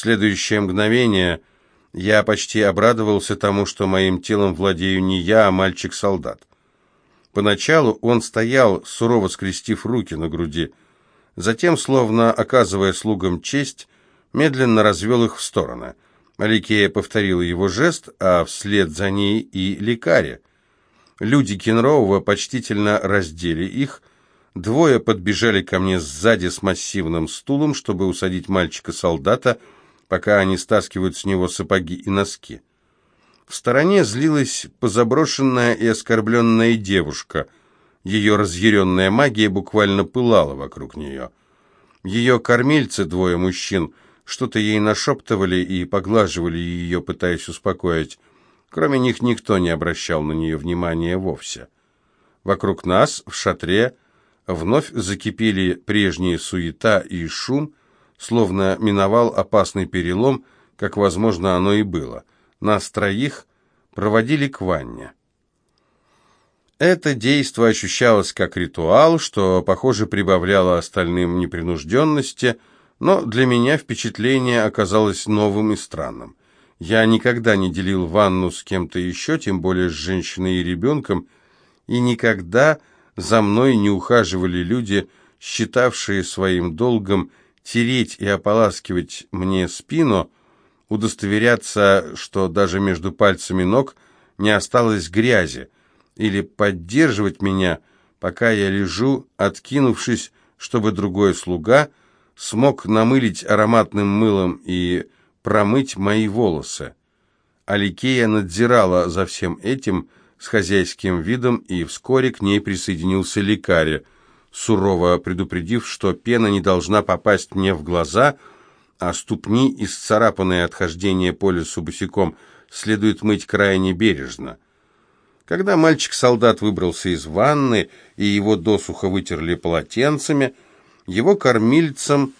Следующее мгновение я почти обрадовался тому, что моим телом владею не я, а мальчик-солдат. Поначалу он стоял, сурово скрестив руки на груди, затем, словно оказывая слугам честь, медленно развел их в стороны. Аликея повторила его жест, а вслед за ней и лекаря. Люди Кенроува почтительно раздели их, двое подбежали ко мне сзади с массивным стулом, чтобы усадить мальчика-солдата, пока они стаскивают с него сапоги и носки. В стороне злилась позаброшенная и оскорбленная девушка. Ее разъяренная магия буквально пылала вокруг нее. Ее кормильцы, двое мужчин, что-то ей нашептывали и поглаживали ее, пытаясь успокоить. Кроме них никто не обращал на нее внимания вовсе. Вокруг нас, в шатре, вновь закипели прежние суета и шум, словно миновал опасный перелом, как, возможно, оно и было — нас троих проводили к ванне. Это действо ощущалось как ритуал, что, похоже, прибавляло остальным непринужденности, но для меня впечатление оказалось новым и странным. Я никогда не делил ванну с кем-то еще, тем более с женщиной и ребенком, и никогда за мной не ухаживали люди, считавшие своим долгом тереть и ополаскивать мне спину, удостоверяться, что даже между пальцами ног не осталось грязи, или поддерживать меня, пока я лежу, откинувшись, чтобы другой слуга смог намылить ароматным мылом и промыть мои волосы. Аликея надзирала за всем этим с хозяйским видом, и вскоре к ней присоединился лекарь, сурово предупредив, что пена не должна попасть мне в глаза – а ступни, исцарапанные от хождения по лесу босиком, следует мыть крайне бережно. Когда мальчик-солдат выбрался из ванны и его досуха вытерли полотенцами, его кормильцам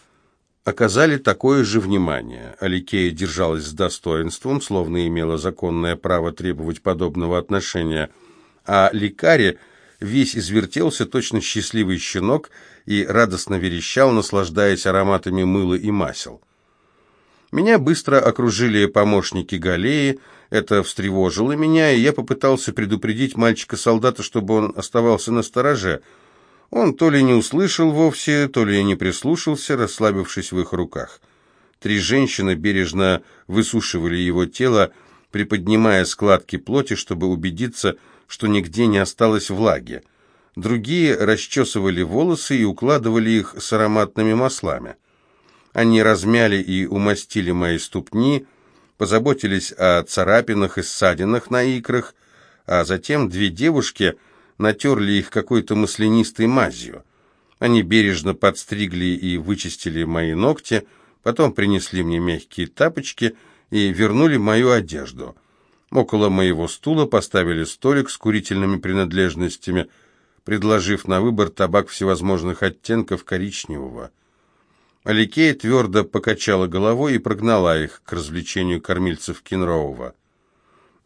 оказали такое же внимание. Аликея держалась с достоинством, словно имела законное право требовать подобного отношения, а лекарь весь извертелся, точно счастливый щенок, и радостно верещал, наслаждаясь ароматами мыла и масел. Меня быстро окружили помощники Галеи, это встревожило меня, и я попытался предупредить мальчика-солдата, чтобы он оставался на стороже. Он то ли не услышал вовсе, то ли не прислушался, расслабившись в их руках. Три женщины бережно высушивали его тело, приподнимая складки плоти, чтобы убедиться, что нигде не осталось влаги. Другие расчесывали волосы и укладывали их с ароматными маслами. Они размяли и умастили мои ступни, позаботились о царапинах и ссадинах на икрах, а затем две девушки натерли их какой-то маслянистой мазью. Они бережно подстригли и вычистили мои ногти, потом принесли мне мягкие тапочки и вернули мою одежду. Около моего стула поставили столик с курительными принадлежностями, предложив на выбор табак всевозможных оттенков коричневого. Аликея твердо покачала головой и прогнала их к развлечению кормильцев Кенроува.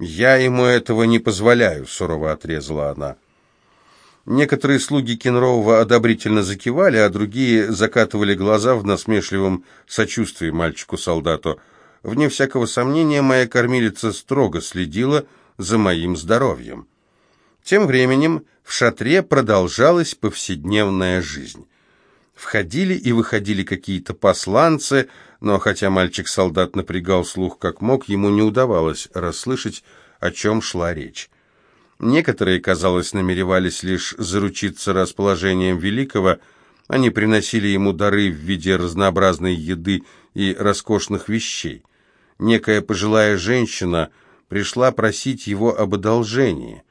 «Я ему этого не позволяю», — сурово отрезала она. Некоторые слуги Кенроува одобрительно закивали, а другие закатывали глаза в насмешливом сочувствии мальчику-солдату. Вне всякого сомнения, моя кормилица строго следила за моим здоровьем. Тем временем в шатре продолжалась повседневная жизнь. Входили и выходили какие-то посланцы, но хотя мальчик-солдат напрягал слух как мог, ему не удавалось расслышать, о чем шла речь. Некоторые, казалось, намеревались лишь заручиться расположением великого, они приносили ему дары в виде разнообразной еды и роскошных вещей. Некая пожилая женщина пришла просить его об одолжении.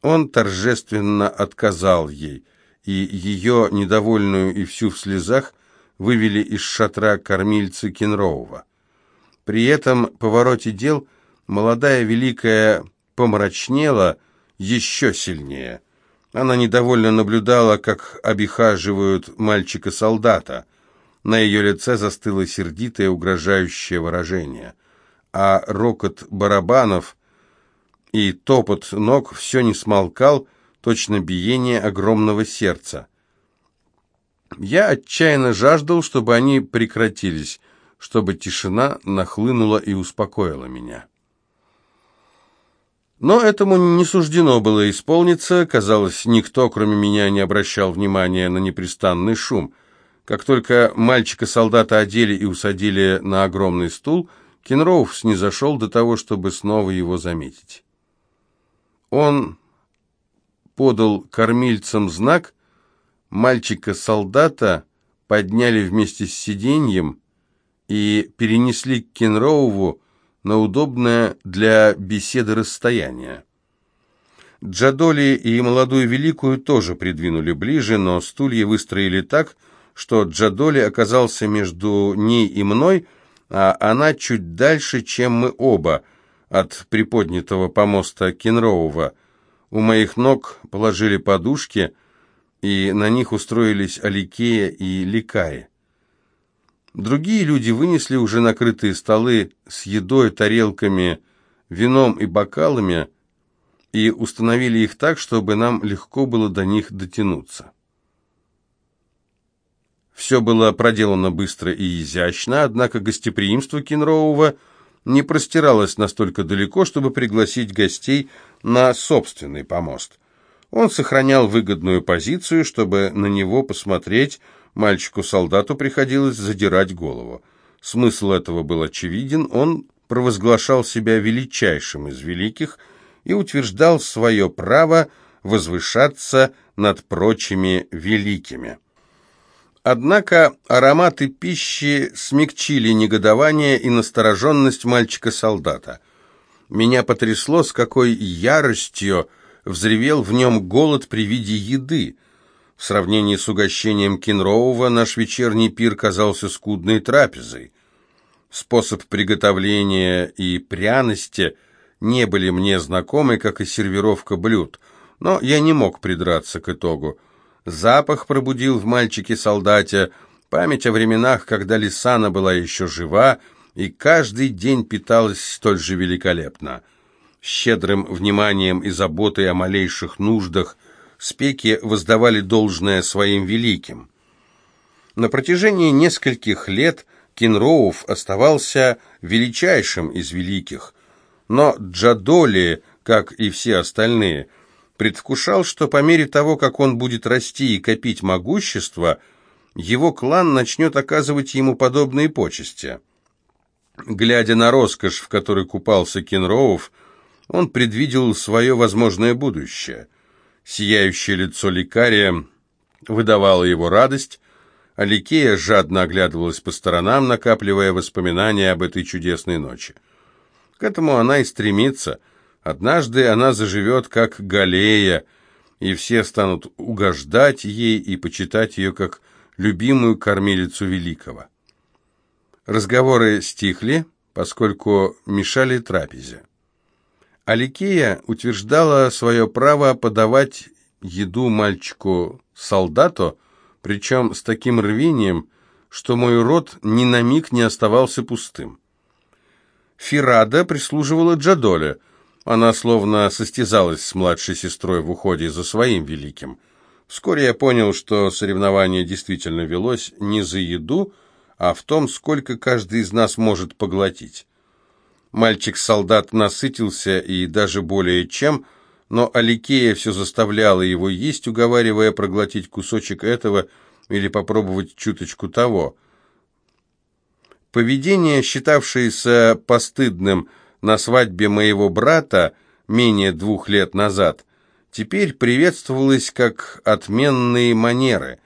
Он торжественно отказал ей – и ее, недовольную и всю в слезах, вывели из шатра кормильцы Кенроува. При этом повороте дел молодая великая помрачнела еще сильнее. Она недовольно наблюдала, как обихаживают мальчика-солдата. На ее лице застыло сердитое, угрожающее выражение. А рокот барабанов и топот ног все не смолкал, точно биение огромного сердца. Я отчаянно жаждал, чтобы они прекратились, чтобы тишина нахлынула и успокоила меня. Но этому не суждено было исполниться, казалось, никто, кроме меня, не обращал внимания на непрестанный шум. Как только мальчика-солдата одели и усадили на огромный стул, Кенроуф снизошел до того, чтобы снова его заметить. Он подал кормильцам знак, мальчика-солдата подняли вместе с сиденьем и перенесли к Кенроуву на удобное для беседы расстояние. Джадоли и молодую великую тоже придвинули ближе, но стулья выстроили так, что Джадоли оказался между ней и мной, а она чуть дальше, чем мы оба, от приподнятого помоста Кенроува. У моих ног положили подушки, и на них устроились Аликея и Ликаи. Другие люди вынесли уже накрытые столы с едой, тарелками, вином и бокалами и установили их так, чтобы нам легко было до них дотянуться. Все было проделано быстро и изящно, однако гостеприимство Кенроува не простиралось настолько далеко, чтобы пригласить гостей на собственный помост. Он сохранял выгодную позицию, чтобы на него посмотреть Мальчику-солдату приходилось задирать голову. Смысл этого был очевиден, он провозглашал себя величайшим из великих и утверждал свое право возвышаться над прочими великими. Однако ароматы пищи смягчили негодование и настороженность мальчика-солдата. Меня потрясло, с какой яростью взревел в нем голод при виде еды. В сравнении с угощением Кенроува наш вечерний пир казался скудной трапезой. Способ приготовления и пряности не были мне знакомы, как и сервировка блюд, но я не мог придраться к итогу. Запах пробудил в мальчике-солдате память о временах, когда Лисана была еще жива, и каждый день питалась столь же великолепно. Щедрым вниманием и заботой о малейших нуждах – спеки воздавали должное своим великим. На протяжении нескольких лет Кенроуф оставался величайшим из великих, но Джадоли, как и все остальные, предвкушал, что по мере того, как он будет расти и копить могущество, его клан начнет оказывать ему подобные почести. Глядя на роскошь, в которой купался Кенроуф, он предвидел свое возможное будущее – Сияющее лицо лекаря выдавало его радость, а Ликея жадно оглядывалась по сторонам, накапливая воспоминания об этой чудесной ночи. К этому она и стремится. Однажды она заживет как Галея, и все станут угождать ей и почитать ее как любимую кормилицу великого. Разговоры стихли, поскольку мешали трапезе. Аликея утверждала свое право подавать еду мальчику-солдату, причем с таким рвением, что мой рот ни на миг не оставался пустым. Фирада прислуживала Джадоле. Она словно состязалась с младшей сестрой в уходе за своим великим. Вскоре я понял, что соревнование действительно велось не за еду, а в том, сколько каждый из нас может поглотить. Мальчик-солдат насытился и даже более чем, но Аликея все заставляла его есть, уговаривая проглотить кусочек этого или попробовать чуточку того. Поведение, считавшееся постыдным на свадьбе моего брата менее двух лет назад, теперь приветствовалось как отменные манеры.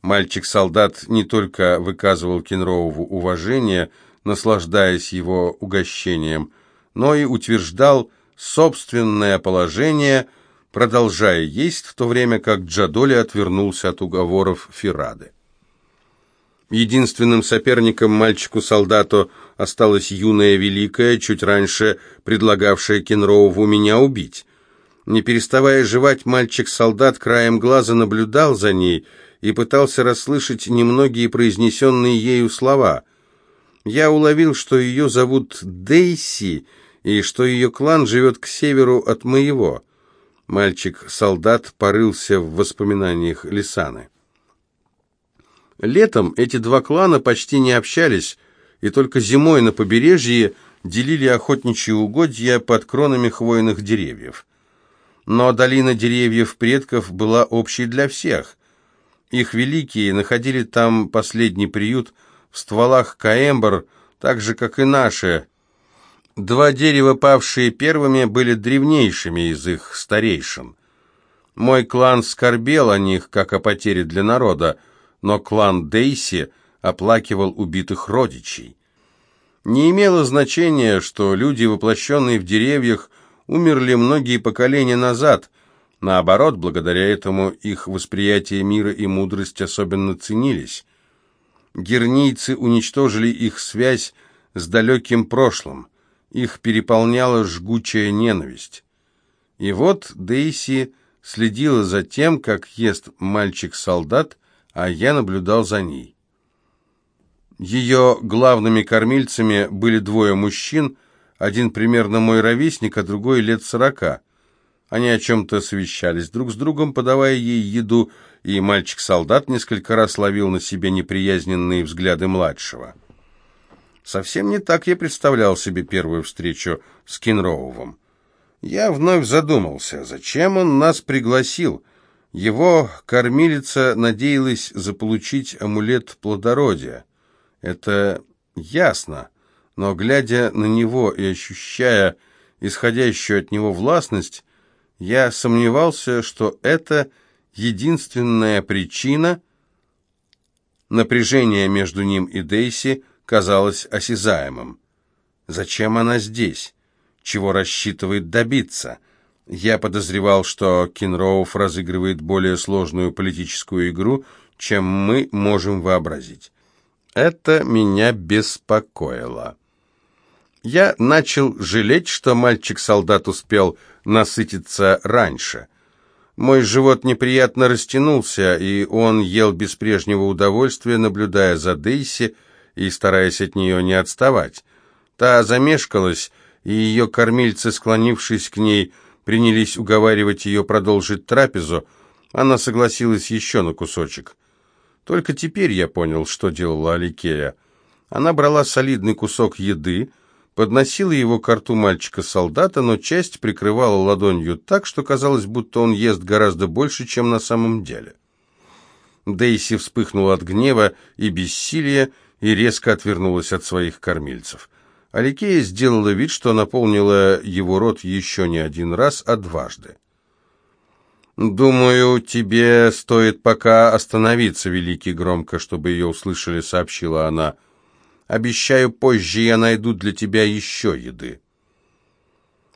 Мальчик-солдат не только выказывал Кенроову уважение, наслаждаясь его угощением, но и утверждал собственное положение, продолжая есть, в то время как Джадоли отвернулся от уговоров Фирады. Единственным соперником мальчику-солдату осталась юная великая, чуть раньше предлагавшая Кенроуву меня убить. Не переставая жевать, мальчик-солдат краем глаза наблюдал за ней и пытался расслышать немногие произнесенные ею слова. Я уловил, что ее зовут Дейси, и что ее клан живет к северу от моего. Мальчик-солдат порылся в воспоминаниях Лисаны. Летом эти два клана почти не общались, и только зимой на побережье делили охотничьи угодья под кронами хвойных деревьев. Но долина деревьев предков была общей для всех. Их великие находили там последний приют в стволах каэмбр, так же, как и наши. Два дерева, павшие первыми, были древнейшими из их старейшин. Мой клан скорбел о них, как о потере для народа, но клан Дейси оплакивал убитых родичей. Не имело значения, что люди, воплощенные в деревьях, умерли многие поколения назад. Наоборот, благодаря этому их восприятие мира и мудрость особенно ценились. Гернийцы уничтожили их связь с далеким прошлым. Их переполняла жгучая ненависть. И вот Дейси следила за тем, как ест мальчик-солдат, а я наблюдал за ней. Ее главными кормильцами были двое мужчин, один примерно мой ровесник, а другой лет сорока. Они о чем-то совещались друг с другом, подавая ей еду, и мальчик-солдат несколько раз ловил на себе неприязненные взгляды младшего. Совсем не так я представлял себе первую встречу с Кенроувом. Я вновь задумался, зачем он нас пригласил. Его кормилица надеялась заполучить амулет плодородия. Это ясно, но, глядя на него и ощущая исходящую от него властность, я сомневался, что это единственная причина напряжения между ним и Дейси казалось осязаемым. Зачем она здесь? Чего рассчитывает добиться? Я подозревал, что Кинроуф разыгрывает более сложную политическую игру, чем мы можем вообразить. Это меня беспокоило. Я начал жалеть, что мальчик-солдат успел насытиться раньше. Мой живот неприятно растянулся, и он ел без прежнего удовольствия, наблюдая за Дейси и стараясь от нее не отставать. Та замешкалась, и ее кормильцы, склонившись к ней, принялись уговаривать ее продолжить трапезу. Она согласилась еще на кусочек. Только теперь я понял, что делала Аликея. Она брала солидный кусок еды, подносила его к рту мальчика-солдата, но часть прикрывала ладонью так, что казалось, будто он ест гораздо больше, чем на самом деле. Дейси вспыхнула от гнева и бессилия и резко отвернулась от своих кормильцев. Аликея сделала вид, что наполнила его рот еще не один раз, а дважды. «Думаю, тебе стоит пока остановиться, Великий, громко, чтобы ее услышали», — сообщила она. «Обещаю, позже я найду для тебя еще еды».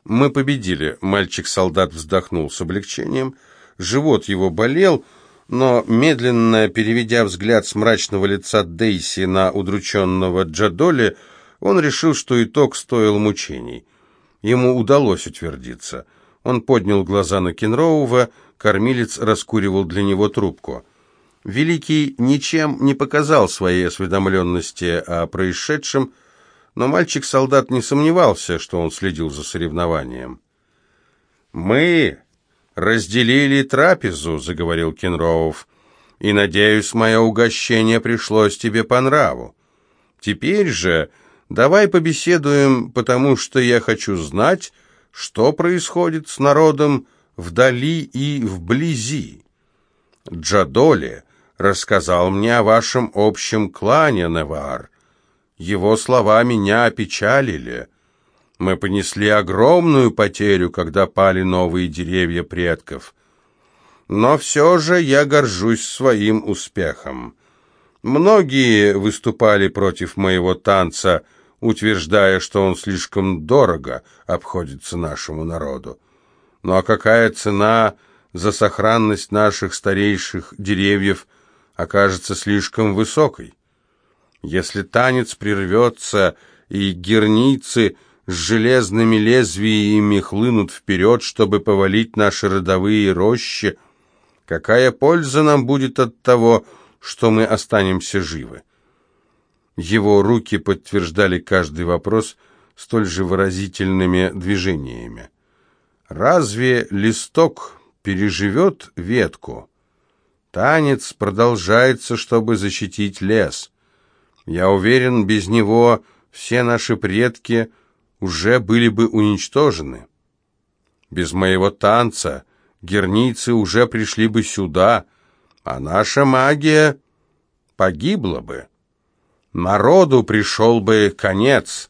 «Мы победили», — мальчик-солдат вздохнул с облегчением. Живот его болел, но, медленно переведя взгляд с мрачного лица Дейси на удрученного Джадоли, он решил, что итог стоил мучений. Ему удалось утвердиться. Он поднял глаза на Кенроува, — кормилец раскуривал для него трубку. Великий ничем не показал своей осведомленности о происшедшем, но мальчик-солдат не сомневался, что он следил за соревнованием. «Мы разделили трапезу», — заговорил Кенроув, — «и, надеюсь, мое угощение пришлось тебе по нраву. Теперь же давай побеседуем, потому что я хочу знать, что происходит с народом, вдали и вблизи. Джадоли рассказал мне о вашем общем клане, Невар. Его слова меня опечалили. Мы понесли огромную потерю, когда пали новые деревья предков. Но все же я горжусь своим успехом. Многие выступали против моего танца, утверждая, что он слишком дорого обходится нашему народу. Ну а какая цена за сохранность наших старейших деревьев окажется слишком высокой? Если танец прервется, и герницы с железными лезвиями хлынут вперед, чтобы повалить наши родовые рощи, какая польза нам будет от того, что мы останемся живы? Его руки подтверждали каждый вопрос столь же выразительными движениями. Разве листок переживет ветку? Танец продолжается, чтобы защитить лес. Я уверен, без него все наши предки уже были бы уничтожены. Без моего танца герницы уже пришли бы сюда, а наша магия погибла бы. Народу пришел бы конец,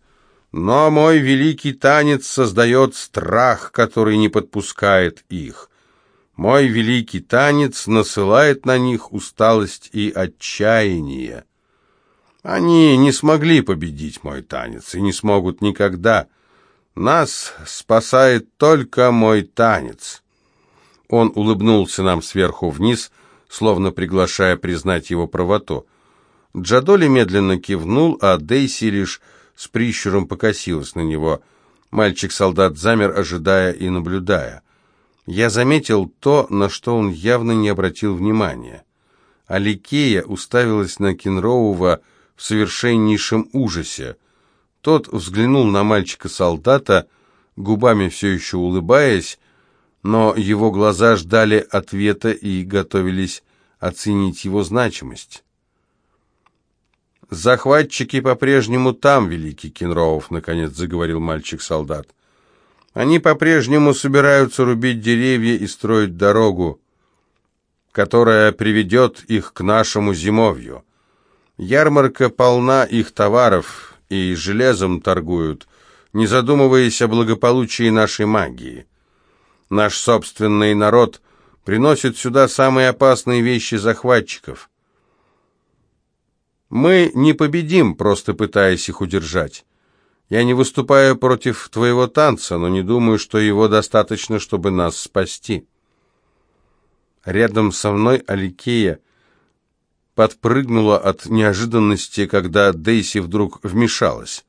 но мой великий танец создает страх, который не подпускает их. Мой великий танец насылает на них усталость и отчаяние. Они не смогли победить мой танец и не смогут никогда. Нас спасает только мой танец. Он улыбнулся нам сверху вниз, словно приглашая признать его правоту. Джадоли медленно кивнул, а Дейси лишь с прищуром покосилась на него. Мальчик-солдат замер, ожидая и наблюдая. Я заметил то, на что он явно не обратил внимания. Аликея уставилась на Кенроува в совершеннейшем ужасе. Тот взглянул на мальчика-солдата, губами все еще улыбаясь, но его глаза ждали ответа и готовились оценить его значимость. «Захватчики по-прежнему там, великий Кенроов», — наконец заговорил мальчик-солдат. Они по-прежнему собираются рубить деревья и строить дорогу, которая приведет их к нашему зимовью. Ярмарка полна их товаров, и железом торгуют, не задумываясь о благополучии нашей магии. Наш собственный народ приносит сюда самые опасные вещи захватчиков. Мы не победим, просто пытаясь их удержать. Я не выступаю против твоего танца, но не думаю, что его достаточно, чтобы нас спасти. Рядом со мной Аликея подпрыгнула от неожиданности, когда Дейси вдруг вмешалась.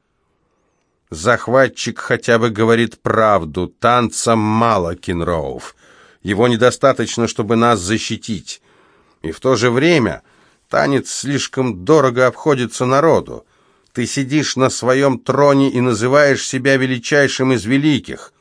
Захватчик хотя бы говорит правду. Танца мало, Кинроув. Его недостаточно, чтобы нас защитить. И в то же время танец слишком дорого обходится народу. Ты сидишь на своем троне и называешь себя величайшим из великих.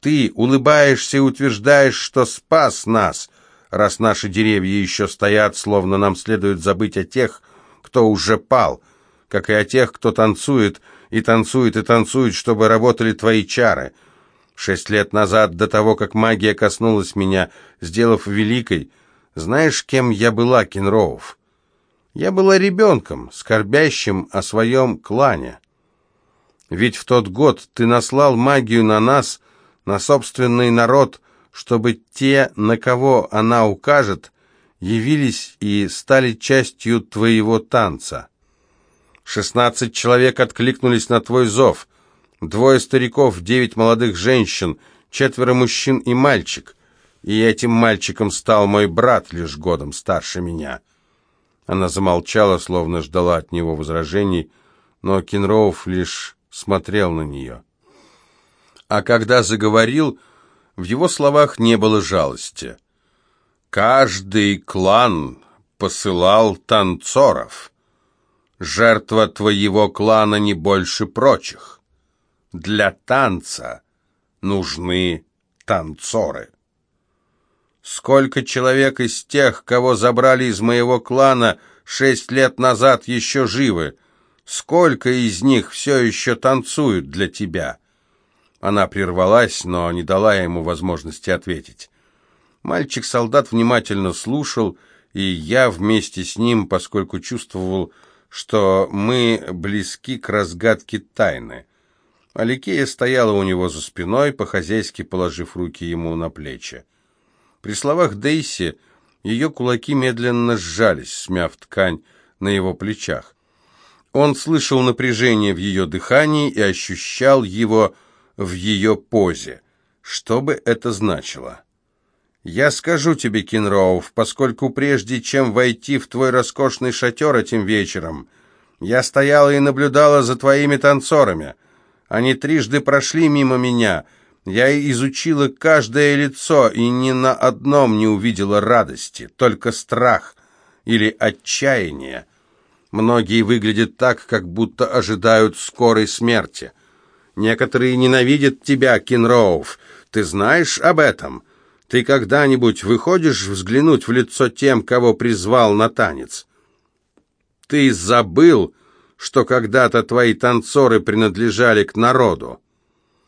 Ты улыбаешься и утверждаешь, что спас нас, раз наши деревья еще стоят, словно нам следует забыть о тех, кто уже пал, как и о тех, кто танцует, и танцует, и танцует, чтобы работали твои чары. Шесть лет назад, до того, как магия коснулась меня, сделав великой, знаешь, кем я была, Кенроуф? Я была ребенком, скорбящим о своем клане. Ведь в тот год ты наслал магию на нас, на собственный народ, чтобы те, на кого она укажет, явились и стали частью твоего танца. Шестнадцать человек откликнулись на твой зов. Двое стариков, девять молодых женщин, четверо мужчин и мальчик. И этим мальчиком стал мой брат, лишь годом старше меня. Она замолчала, словно ждала от него возражений, но Кенроуф лишь смотрел на нее. А когда заговорил, в его словах не было жалости. «Каждый клан посылал танцоров. Жертва твоего клана не больше прочих. Для танца нужны танцоры». Сколько человек из тех, кого забрали из моего клана шесть лет назад, еще живы? Сколько из них все еще танцуют для тебя?» Она прервалась, но не дала ему возможности ответить. Мальчик-солдат внимательно слушал, и я вместе с ним, поскольку чувствовал, что мы близки к разгадке тайны. Аликея стояла у него за спиной, по-хозяйски положив руки ему на плечи. При словах Дейси ее кулаки медленно сжались, смяв ткань на его плечах. Он слышал напряжение в ее дыхании и ощущал его в ее позе. Что бы это значило? «Я скажу тебе, Кенроуф, поскольку прежде чем войти в твой роскошный шатер этим вечером, я стояла и наблюдала за твоими танцорами. Они трижды прошли мимо меня — я изучила каждое лицо и ни на одном не увидела радости, только страх или отчаяние. Многие выглядят так, как будто ожидают скорой смерти. Некоторые ненавидят тебя, Кенроуф. Ты знаешь об этом? Ты когда-нибудь выходишь взглянуть в лицо тем, кого призвал на танец? Ты забыл, что когда-то твои танцоры принадлежали к народу.